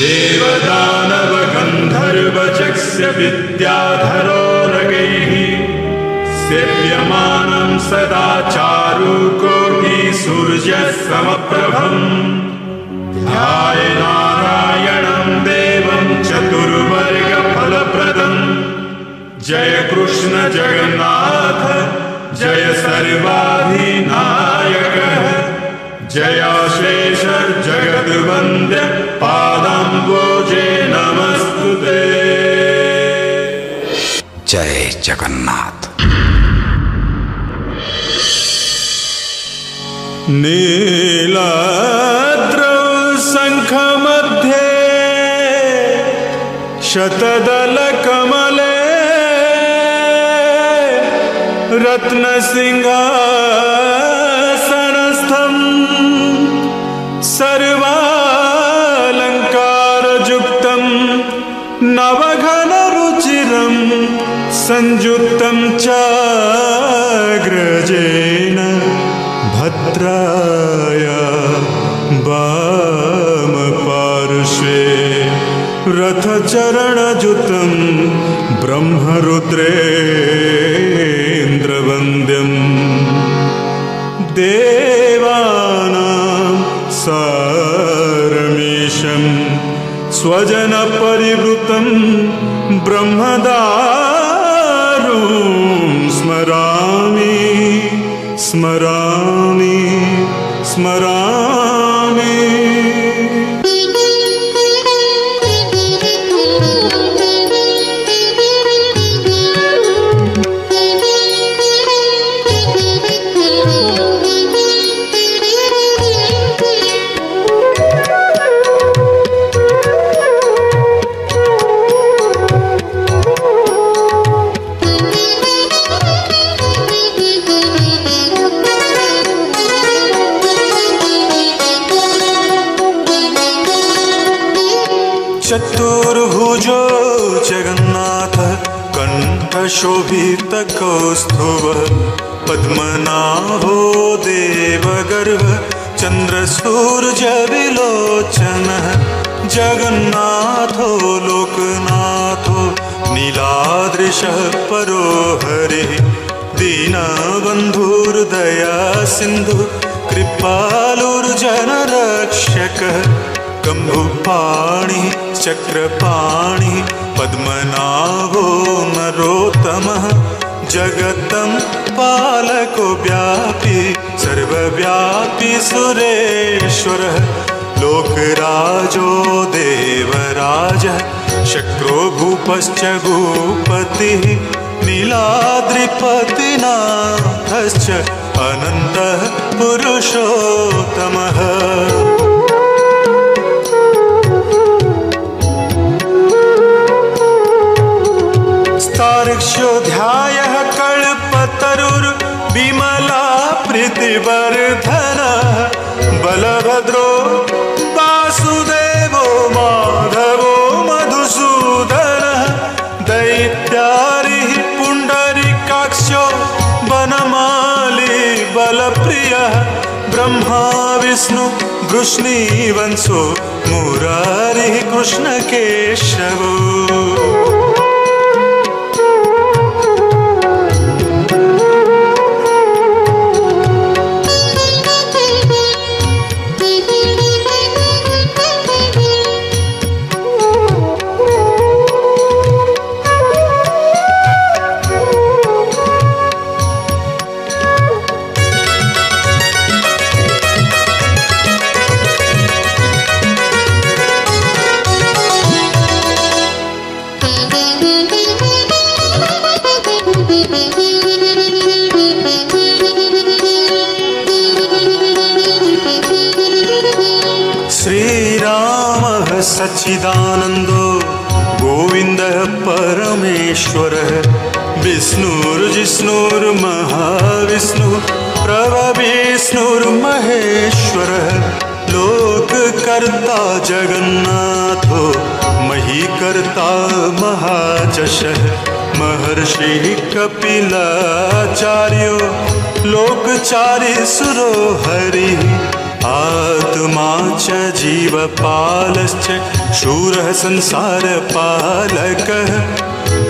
देवदानवगन्धर्वचक्ष्य विद्याधरोरगैः सेव्यमानम् सदा चारु कोटि सूर्यसमप्रभम् ध्यायनारायणं देवं चतुर्वर्गफलप्रदम्। जय कृष्ण जगन्नाथ जय सर्वाधिनायकः। जयाशेष जगद्वन्द्य पादाम्बोजे नमस्तु ते जय जगन्नाथ। नीलाद्रौ शङ्खमध्ये शतदलकमले रत्नसिंहासनस्थम् संयुक्तं चाग्रजेन भद्राय वामपार्श्वे रथचरणयुतं ब्रह्मरुद्रेन्द्रवन्द्यम् देवानां सारमीशं स्वजनपरिवृतं ब्रह्मदारुं स्मरामि स्मरामि स्मरामि चतुर्भुजो जगन्नाथ कण्ठशोभितकौस्तुभ पद्मनाभो देवगर्भ चन्द्रसूर्यविलोचनः जगन्नाथो लोकनाथो नीलादृशः परो हरिः दीनबन्धुर्दया सिन्धु कृपालुर्जनरक्षकः कम्भुपाणि चक्रपाणि पद्मनाभो नरोत्तमः जगतं पालको व्यापी सर्वव्यापी सुरेश्वरः लोकराजो देवराजः शक्रो भूपश्च भूपतिः नीलाद्रिपतिनाथश्च अनन्तः पुरुषोत्तमः स्तार्क्ष्योऽध्यायः कल्पतरुर्विमला प्रीतिवर्धनः। बलभद्रो वासुदेवो माधवो मधुसूदनः। दैत्यारिः पुण्डरीकाक्षो वनमाली बलप्रियः। ब्रह्मा, विष्णु वृष्णीवंशो मुरारिः, कृष्णकेशवो। सच्चिदानन्दो गोविन्दः परमेश्वरः विष्णुर्जिष्णुर्महाविष्णुः प्रभविष्णुर्महेश्वरः लोककर्ता जगन्नाथो महीकर्ता महाजशः महर्षिः कपिलाचार्यो लोकचारी सुरो हरिः आद जीवात्मा च जीवपालश्च शूरः संसारपालकः।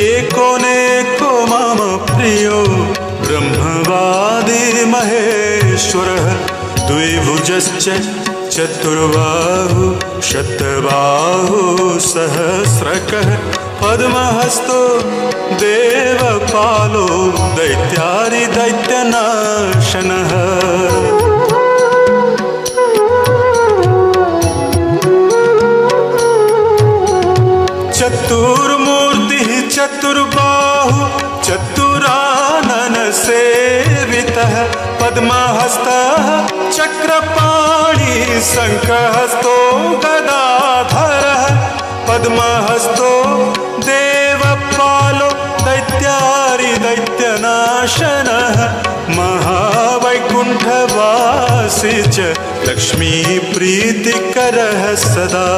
एकोनेको मम प्रियो ब्रह्मवादी महेश्वरः। द्विभुजश्च चतुर्बाहु शतबाहु सहस्रकः। पद्महस्तो देवपालो दैत्यारिदैत्यनाशनः शङ्खहस्तो गदाधरः पद्महस्तो देवपालो दैत्यारिदैत्यनाशनः महावैकुंठवासी च लक्ष्मीप्रीतिकरः सदा।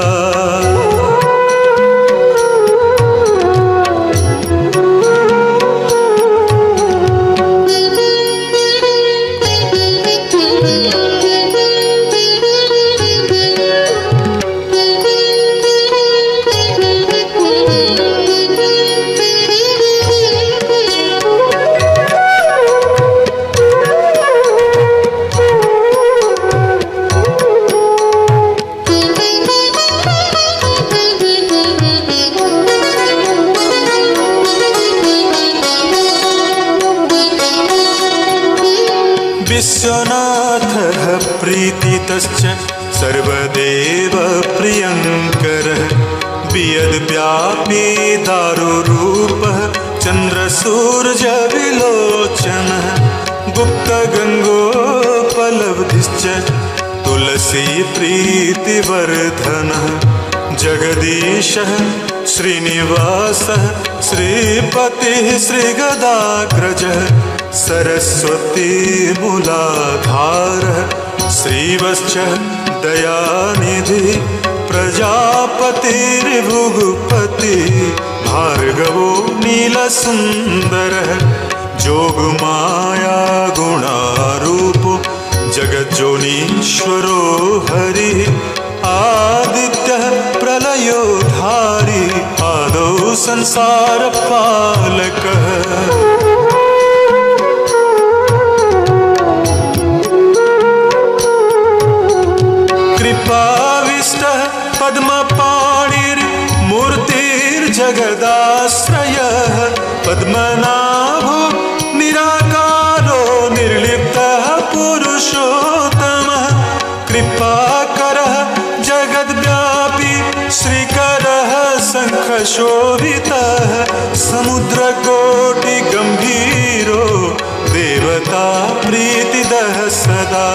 सर्वदेव प्रियङ्करः वियद्व्यापी दारुरूपः चन्द्रसूर्यविलोचनः गुप्तगङ्गोपलब्धिश्च तुलसीप्रीतिवर्धनः जगदीशः श्रीनिवासः श्रीपतिः श्रीगदाग्रजः सरस्वती मूलाधारः। श्रीवश्च दयानिधि प्रजापतिर्भुगुपति भार्गवो नीलसुन्दरः जोगमाया गुणारूपो जगज्जोनीश्वरो हरिः आदित्यः प्रलयोधारी आदौ संसारपालकः पद्मपाणिर्मूर्तिर्जगदाश्रयः पद्मनाभो निराकारो निर्लिप्तः पुरुषोत्तमः कृपाकरः जगद्व्यापी श्रीकरः शङ्खशोभितः समुद्रकोटिगम्भीरो देवता प्रीतिदः सदा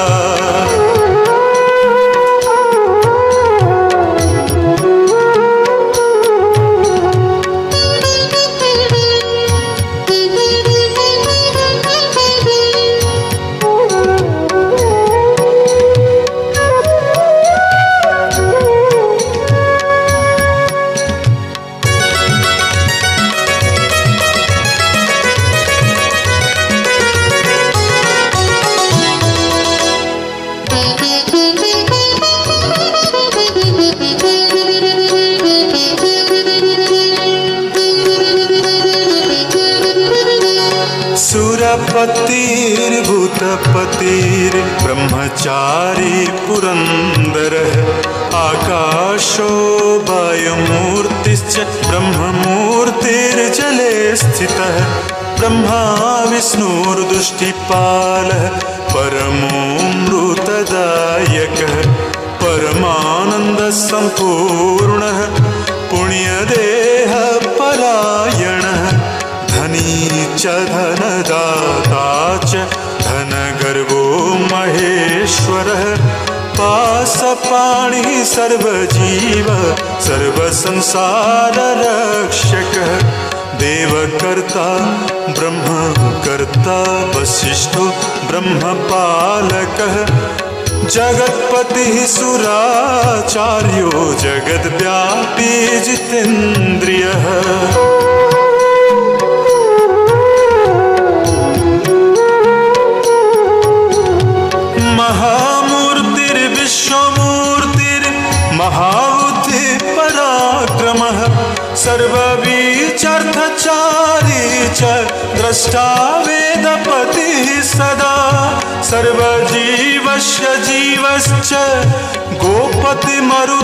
सुरपतिर्भूतपतिर्ब्रह्मचारी पुरन्दरः आकाशो वायुमूर्तिश्च ब्रह्ममूर्तिर्जले स्थितः। ब्रह्मा विष्णुर्दुष्टिपालः परमोऽमृतदायकः परमानन्दसम्पूर्णः पुण्यदेहपलायणः धनी च धनदाता पासपाणिः सर्वजीव सर्वसंसाररक्षकः देवकर्ता ब्रह्मकर्ता वसिष्ठो ब्रह्मपालकः जगत्पतिः सुराचार्यो जगद्व्यापी जितेन्द्रियः। सर्ववीचर्थचारी च द्रष्टा वेदपतिः सदा सर्वजीवस्य जीवश्च गोपतिमरुत